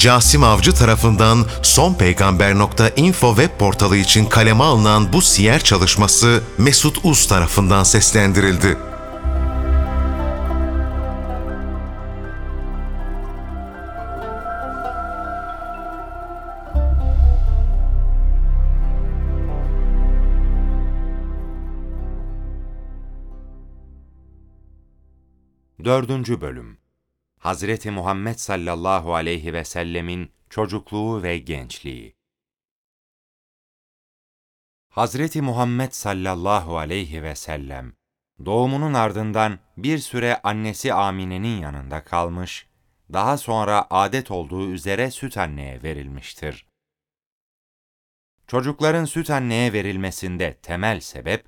Casim Avcı tarafından sonpeygamber.info web portalı için kaleme alınan bu siyer çalışması Mesut Uz tarafından seslendirildi. Dördüncü Bölüm Hazreti Muhammed sallallahu aleyhi ve sellemin çocukluğu ve gençliği Hazreti Muhammed sallallahu aleyhi ve sellem doğumunun ardından bir süre annesi Amine'nin yanında kalmış, daha sonra adet olduğu üzere süt anneye verilmiştir. Çocukların süt anneye verilmesinde temel sebep,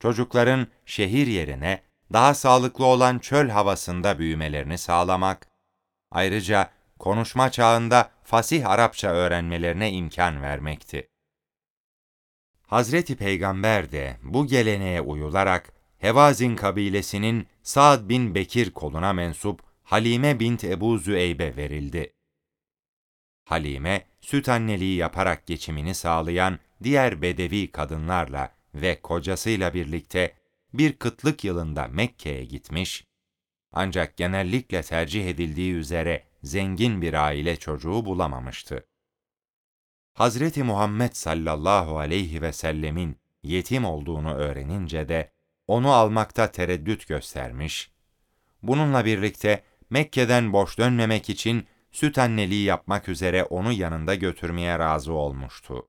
çocukların şehir yerine daha sağlıklı olan çöl havasında büyümelerini sağlamak, ayrıca konuşma çağında fasih Arapça öğrenmelerine imkan vermekti. Hazreti Peygamber de bu geleneğe uyularak Hevazin kabilesinin Sa'd bin Bekir koluna mensup Halime bint Ebu Züeybe verildi. Halime, süt anneliği yaparak geçimini sağlayan diğer bedevi kadınlarla ve kocasıyla birlikte bir kıtlık yılında Mekke'ye gitmiş, ancak genellikle tercih edildiği üzere zengin bir aile çocuğu bulamamıştı. Hazreti Muhammed sallallahu aleyhi ve sellemin yetim olduğunu öğrenince de onu almakta tereddüt göstermiş, bununla birlikte Mekke'den boş dönmemek için süt anneliği yapmak üzere onu yanında götürmeye razı olmuştu.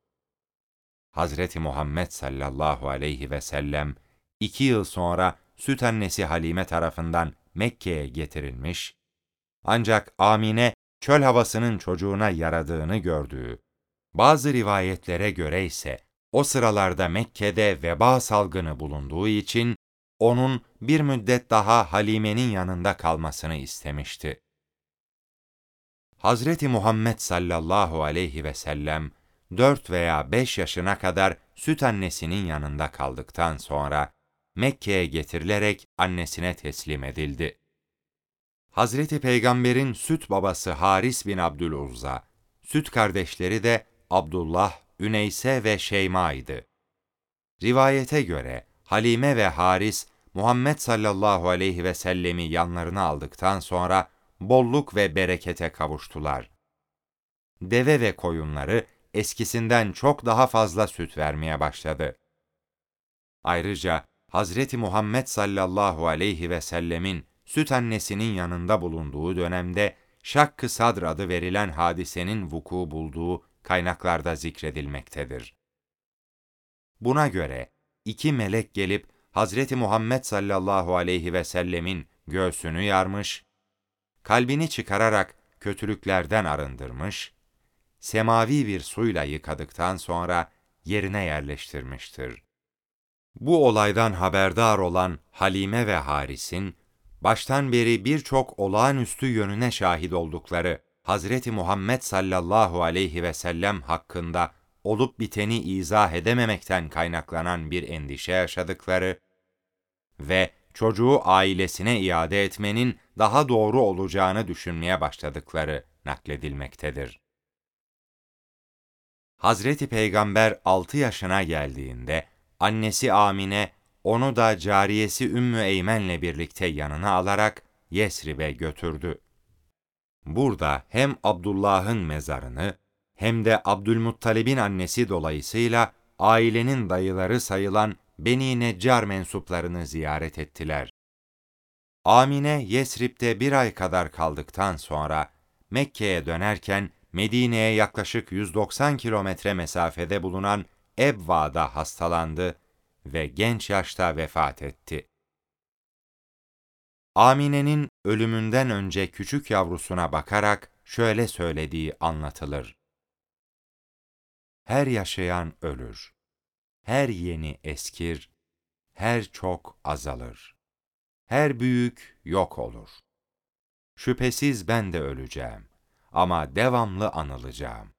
Hazreti Muhammed sallallahu aleyhi ve sellem iki yıl sonra süt annesi Halime tarafından Mekke'ye getirilmiş, ancak Amine çöl havasının çocuğuna yaradığını gördüğü, bazı rivayetlere göre ise o sıralarda Mekke'de veba salgını bulunduğu için onun bir müddet daha Halime'nin yanında kalmasını istemişti. Hazreti Muhammed sallallahu aleyhi ve sellem dört veya beş yaşına kadar süt annesinin yanında kaldıktan sonra Mekke'ye getirilerek annesine teslim edildi. Hazreti Peygamber'in süt babası Haris bin Abdüluzza, süt kardeşleri de Abdullah, Üneyse ve Şeyma'ydı. Rivayete göre Halime ve Haris, Muhammed sallallahu aleyhi ve sellemi yanlarına aldıktan sonra bolluk ve berekete kavuştular. Deve ve koyunları eskisinden çok daha fazla süt vermeye başladı. Ayrıca Hazreti Muhammed sallallahu aleyhi ve sellemin süt annesinin yanında bulunduğu dönemde Şakkı Sadr adı verilen hadisenin vuku bulduğu kaynaklarda zikredilmektedir. Buna göre iki melek gelip Hazreti Muhammed sallallahu aleyhi ve sellemin göğsünü yarmış, kalbini çıkararak kötülüklerden arındırmış, semavi bir suyla yıkadıktan sonra yerine yerleştirmiştir. Bu olaydan haberdar olan Halime ve Haris'in baştan beri birçok olağanüstü yönüne şahit oldukları Hazreti Muhammed sallallahu aleyhi ve sellem hakkında olup biteni izah edememekten kaynaklanan bir endişe yaşadıkları ve çocuğu ailesine iade etmenin daha doğru olacağını düşünmeye başladıkları nakledilmektedir. Hazreti Peygamber 6 yaşına geldiğinde annesi Amine onu da cariyesi Ümmü Eymen'le birlikte yanına alarak Yesrib'e götürdü. Burada hem Abdullah'ın mezarını hem de Abdülmuttalib'in annesi dolayısıyla ailenin dayıları sayılan Beni Neccar mensuplarını ziyaret ettiler. Amine Yesrib'de bir ay kadar kaldıktan sonra Mekke'ye dönerken Medine'ye yaklaşık 190 kilometre mesafede bulunan Ebva'da hastalandı ve genç yaşta vefat etti. Amine'nin ölümünden önce küçük yavrusuna bakarak şöyle söylediği anlatılır. Her yaşayan ölür. Her yeni eskir, her çok azalır. Her büyük yok olur. Şüphesiz ben de öleceğim ama devamlı anılacağım.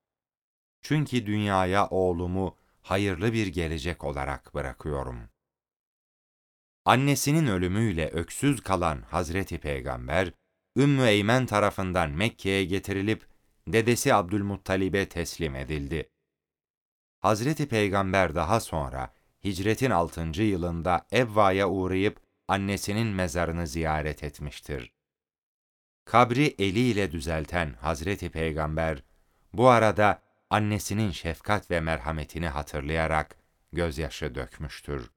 Çünkü dünyaya oğlumu hayırlı bir gelecek olarak bırakıyorum. Annesinin ölümüyle öksüz kalan Hazreti Peygamber, Ümmü Eymen tarafından Mekke'ye getirilip dedesi Abdülmuttalib'e teslim edildi. Hazreti Peygamber daha sonra hicretin 6. yılında Evva'ya uğrayıp annesinin mezarını ziyaret etmiştir. Kabri eliyle düzelten Hazreti Peygamber bu arada annesinin şefkat ve merhametini hatırlayarak gözyaşı dökmüştür.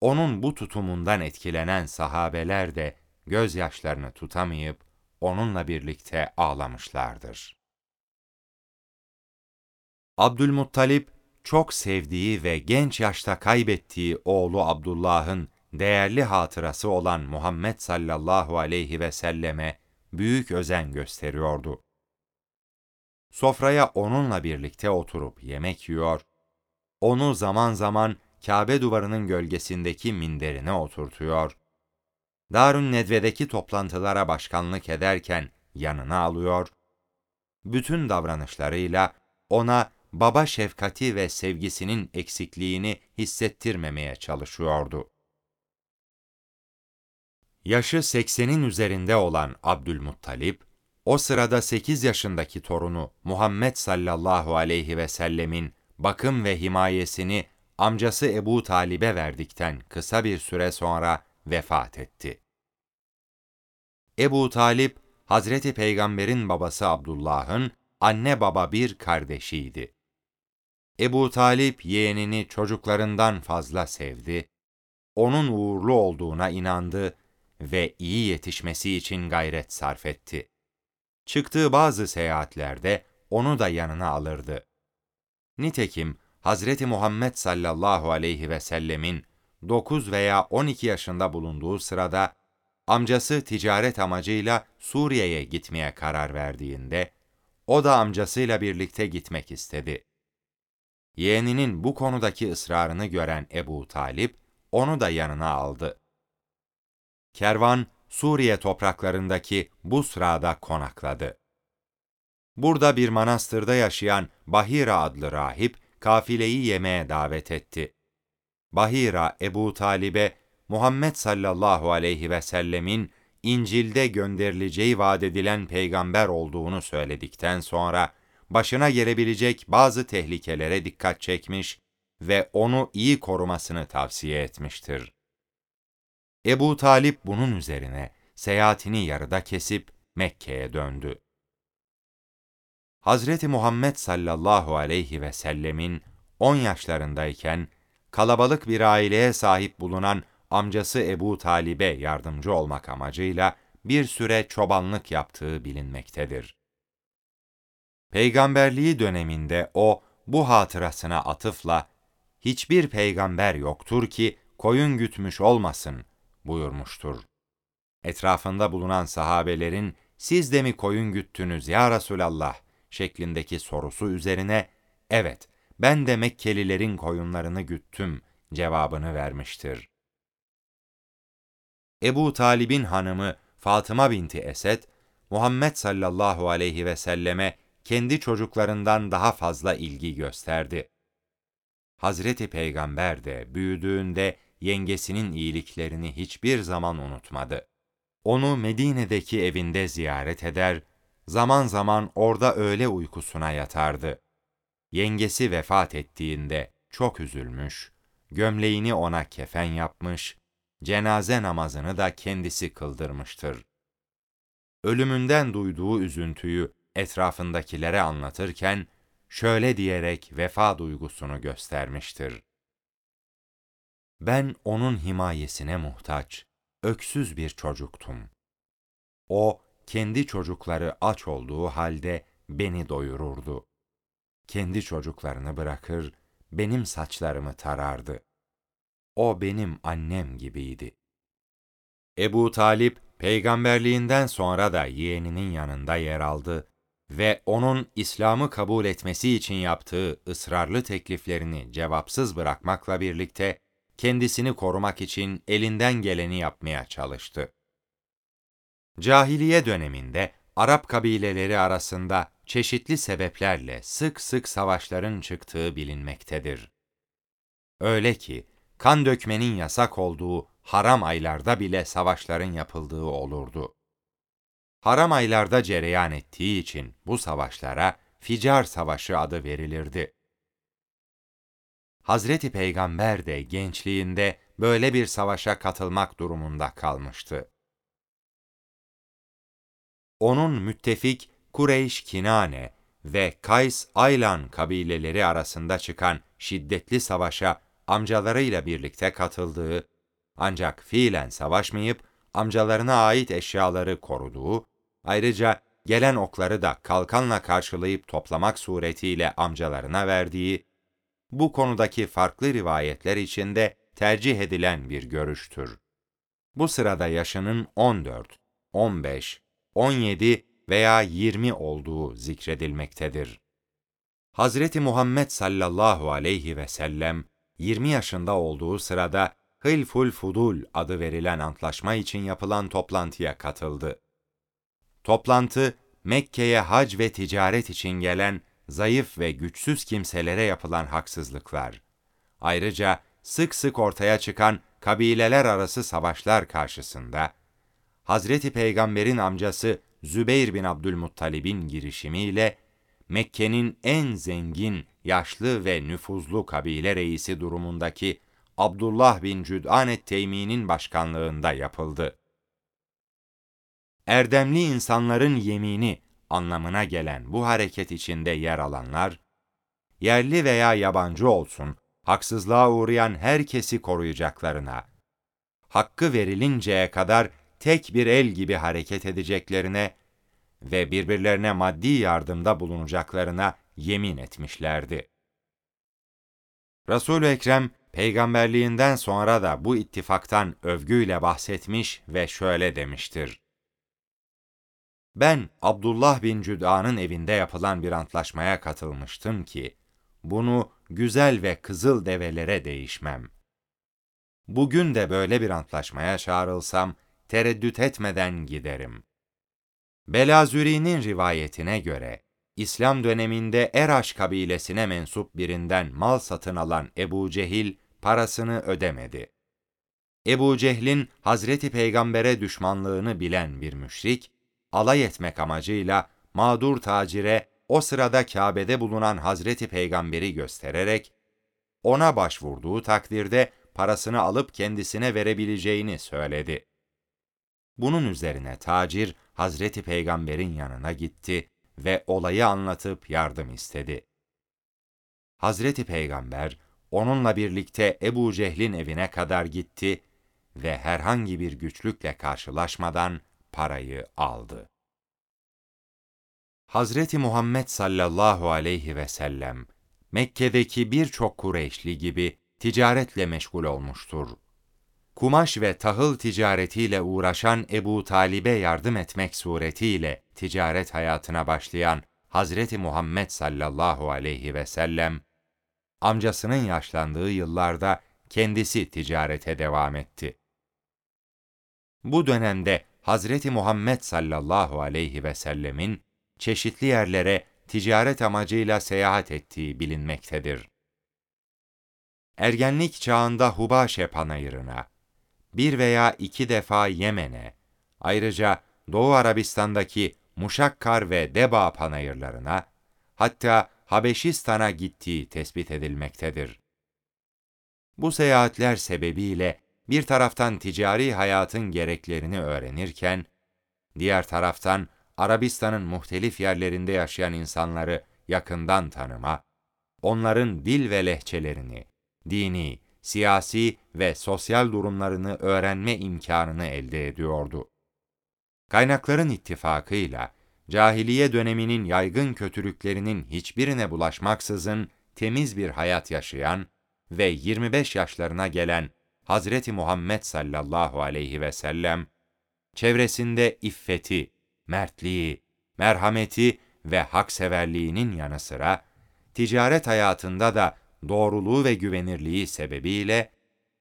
Onun bu tutumundan etkilenen sahabeler de gözyaşlarını tutamayıp onunla birlikte ağlamışlardır. Abdülmuttalip çok sevdiği ve genç yaşta kaybettiği oğlu Abdullah'ın değerli hatırası olan Muhammed sallallahu aleyhi ve selleme büyük özen gösteriyordu. Sofraya onunla birlikte oturup yemek yiyor, onu zaman zaman Kabe duvarının gölgesindeki minderine oturtuyor, Darün Nedve'deki toplantılara başkanlık ederken yanına alıyor, bütün davranışlarıyla ona baba şefkati ve sevgisinin eksikliğini hissettirmemeye çalışıyordu. Yaşı 80'in üzerinde olan Abdülmuttalip, o sırada 8 yaşındaki torunu Muhammed sallallahu aleyhi ve sellemin bakım ve himayesini amcası Ebu Talib'e verdikten kısa bir süre sonra vefat etti. Ebu Talip, Hazreti Peygamber'in babası Abdullah'ın anne baba bir kardeşiydi. Ebu Talip yeğenini çocuklarından fazla sevdi, onun uğurlu olduğuna inandı ve iyi yetişmesi için gayret sarf etti. Çıktığı bazı seyahatlerde onu da yanına alırdı. Nitekim Hazreti Muhammed sallallahu aleyhi ve sellemin 9 veya 12 yaşında bulunduğu sırada amcası ticaret amacıyla Suriye'ye gitmeye karar verdiğinde o da amcasıyla birlikte gitmek istedi. Yeğeninin bu konudaki ısrarını gören Ebu Talip onu da yanına aldı. Kervan Suriye topraklarındaki Busra'da konakladı. Burada bir manastırda yaşayan Bahira adlı rahip kafileyi yemeğe davet etti. Bahira Ebu Talib'e Muhammed sallallahu aleyhi ve sellemin İncil'de gönderileceği vaat edilen peygamber olduğunu söyledikten sonra başına gelebilecek bazı tehlikelere dikkat çekmiş ve onu iyi korumasını tavsiye etmiştir. Ebu Talip bunun üzerine seyahatini yarıda kesip Mekke'ye döndü. Hazreti Muhammed sallallahu aleyhi ve sellemin 10 yaşlarındayken kalabalık bir aileye sahip bulunan amcası Ebu Talib'e yardımcı olmak amacıyla bir süre çobanlık yaptığı bilinmektedir. Peygamberliği döneminde o bu hatırasına atıfla hiçbir peygamber yoktur ki koyun gütmüş olmasın buyurmuştur. Etrafında bulunan sahabelerin siz de mi koyun güttünüz ya Resulallah şeklindeki sorusu üzerine evet ben de Mekkelilerin koyunlarını güttüm cevabını vermiştir. Ebu Talib'in hanımı Fatıma binti Esed, Muhammed sallallahu aleyhi ve selleme kendi çocuklarından daha fazla ilgi gösterdi. Hazreti Peygamber de büyüdüğünde yengesinin iyiliklerini hiçbir zaman unutmadı. Onu Medine'deki evinde ziyaret eder, zaman zaman orada öğle uykusuna yatardı. Yengesi vefat ettiğinde çok üzülmüş, gömleğini ona kefen yapmış, cenaze namazını da kendisi kıldırmıştır. Ölümünden duyduğu üzüntüyü etrafındakilere anlatırken şöyle diyerek vefa duygusunu göstermiştir. Ben onun himayesine muhtaç, öksüz bir çocuktum. O, kendi çocukları aç olduğu halde beni doyururdu. Kendi çocuklarını bırakır, benim saçlarımı tarardı. O benim annem gibiydi. Ebu Talip, peygamberliğinden sonra da yeğeninin yanında yer aldı ve onun İslam'ı kabul etmesi için yaptığı ısrarlı tekliflerini cevapsız bırakmakla birlikte kendisini korumak için elinden geleni yapmaya çalıştı. Cahiliye döneminde Arap kabileleri arasında çeşitli sebeplerle sık sık savaşların çıktığı bilinmektedir. Öyle ki kan dökmenin yasak olduğu haram aylarda bile savaşların yapıldığı olurdu. haram aylarda cereyan ettiği için bu savaşlara Ficar Savaşı adı verilirdi. Hazreti Peygamber de gençliğinde böyle bir savaşa katılmak durumunda kalmıştı. Onun müttefik Kureyş Kinane ve Kays Aylan kabileleri arasında çıkan şiddetli savaşa amcalarıyla birlikte katıldığı, ancak fiilen savaşmayıp amcalarına ait eşyaları koruduğu, ayrıca gelen okları da kalkanla karşılayıp toplamak suretiyle amcalarına verdiği, bu konudaki farklı rivayetler içinde tercih edilen bir görüştür. Bu sırada yaşının 14, 15, 17 veya 20 olduğu zikredilmektedir. Hazreti Muhammed sallallahu aleyhi ve sellem 20 yaşında olduğu sırada Hılful Fudul adı verilen antlaşma için yapılan toplantıya katıldı. Toplantı Mekke'ye hac ve ticaret için gelen zayıf ve güçsüz kimselere yapılan haksızlıklar. Ayrıca sık sık ortaya çıkan kabileler arası savaşlar karşısında Hazreti Peygamber'in amcası Zübeyir bin Abdülmuttalib'in girişimiyle Mekke'nin en zengin, yaşlı ve nüfuzlu kabile reisi durumundaki Abdullah bin Cüd'anet Teymi'nin başkanlığında yapıldı. Erdemli insanların yemini anlamına gelen bu hareket içinde yer alanlar, yerli veya yabancı olsun, haksızlığa uğrayan herkesi koruyacaklarına, hakkı verilinceye kadar tek bir el gibi hareket edeceklerine ve birbirlerine maddi yardımda bulunacaklarına yemin etmişlerdi. Resul-ü Ekrem peygamberliğinden sonra da bu ittifaktan övgüyle bahsetmiş ve şöyle demiştir. Ben Abdullah bin Cüd'an'ın evinde yapılan bir antlaşmaya katılmıştım ki, bunu güzel ve kızıl develere değişmem. Bugün de böyle bir antlaşmaya çağrılsam, tereddüt etmeden giderim. Belazüri'nin rivayetine göre, İslam döneminde Eraş kabilesine mensup birinden mal satın alan Ebu Cehil parasını ödemedi. Ebu Cehil'in Hazreti Peygamber'e düşmanlığını bilen bir müşrik, alay etmek amacıyla mağdur tacire o sırada Kabe'de bulunan Hazreti Peygamber'i göstererek, ona başvurduğu takdirde parasını alıp kendisine verebileceğini söyledi. Bunun üzerine tacir Hazreti Peygamber'in yanına gitti ve olayı anlatıp yardım istedi. Hazreti Peygamber onunla birlikte Ebu Cehil'in evine kadar gitti ve herhangi bir güçlükle karşılaşmadan parayı aldı. Hazreti Muhammed sallallahu aleyhi ve sellem Mekke'deki birçok Kureyşli gibi ticaretle meşgul olmuştur. Kumaş ve tahıl ticaretiyle uğraşan Ebu Talib'e yardım etmek suretiyle ticaret hayatına başlayan Hazreti Muhammed sallallahu aleyhi ve sellem amcasının yaşlandığı yıllarda kendisi ticarete devam etti. Bu dönemde Hazreti Muhammed sallallahu aleyhi ve sellemin çeşitli yerlere ticaret amacıyla seyahat ettiği bilinmektedir. Ergenlik çağında Hubaşe panayırına, bir veya iki defa Yemen'e, ayrıca Doğu Arabistan'daki Muşakkar ve Deba panayırlarına, hatta Habeşistan'a gittiği tespit edilmektedir. Bu seyahatler sebebiyle bir taraftan ticari hayatın gereklerini öğrenirken, diğer taraftan Arabistan'ın muhtelif yerlerinde yaşayan insanları yakından tanıma, onların dil ve lehçelerini, dini, siyasi ve sosyal durumlarını öğrenme imkanını elde ediyordu. Kaynakların ittifakıyla cahiliye döneminin yaygın kötülüklerinin hiçbirine bulaşmaksızın temiz bir hayat yaşayan ve 25 yaşlarına gelen Hazreti Muhammed sallallahu aleyhi ve sellem çevresinde iffeti, mertliği, merhameti ve hakseverliğinin yanı sıra ticaret hayatında da doğruluğu ve güvenirliği sebebiyle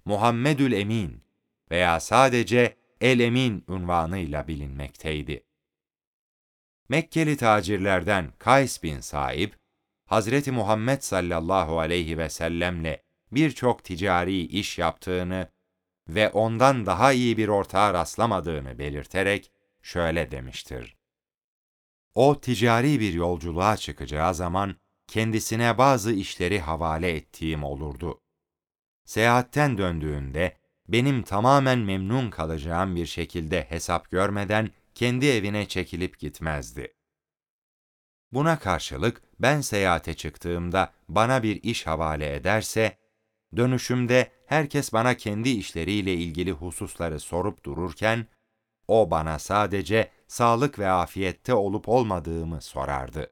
Muhammedül Emin veya sadece El Emin unvanıyla bilinmekteydi. Mekkeli tacirlerden Kays bin Saib, Hazreti Muhammed sallallahu aleyhi ve sellemle birçok ticari iş yaptığını ve ondan daha iyi bir ortağa rastlamadığını belirterek şöyle demiştir. O ticari bir yolculuğa çıkacağı zaman kendisine bazı işleri havale ettiğim olurdu. Seyahatten döndüğünde benim tamamen memnun kalacağım bir şekilde hesap görmeden kendi evine çekilip gitmezdi. Buna karşılık ben seyahate çıktığımda bana bir iş havale ederse, dönüşümde herkes bana kendi işleriyle ilgili hususları sorup dururken, o bana sadece sağlık ve afiyette olup olmadığımı sorardı.